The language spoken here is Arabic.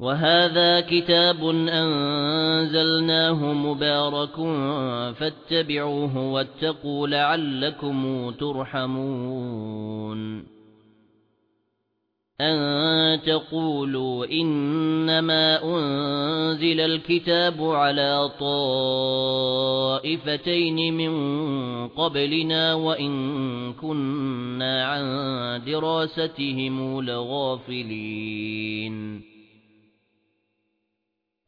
وَهَذَا كِتَابٌ أَنزَلْنَاهُ مُبَارَكٌ فَاتَّبِعُوهُ وَاتَّقُوا لَعَلَّكُمْ تُرْحَمُونَ. أَن تَقُولُوا إِنَّمَا أُنزِلَ الْكِتَابُ عَلَى طَائِفَتَيْنِ مِن قَبْلِنَا وَإِن كُنَّا عَن دِرَاسَتِهِمْ لَغَافِلِينَ.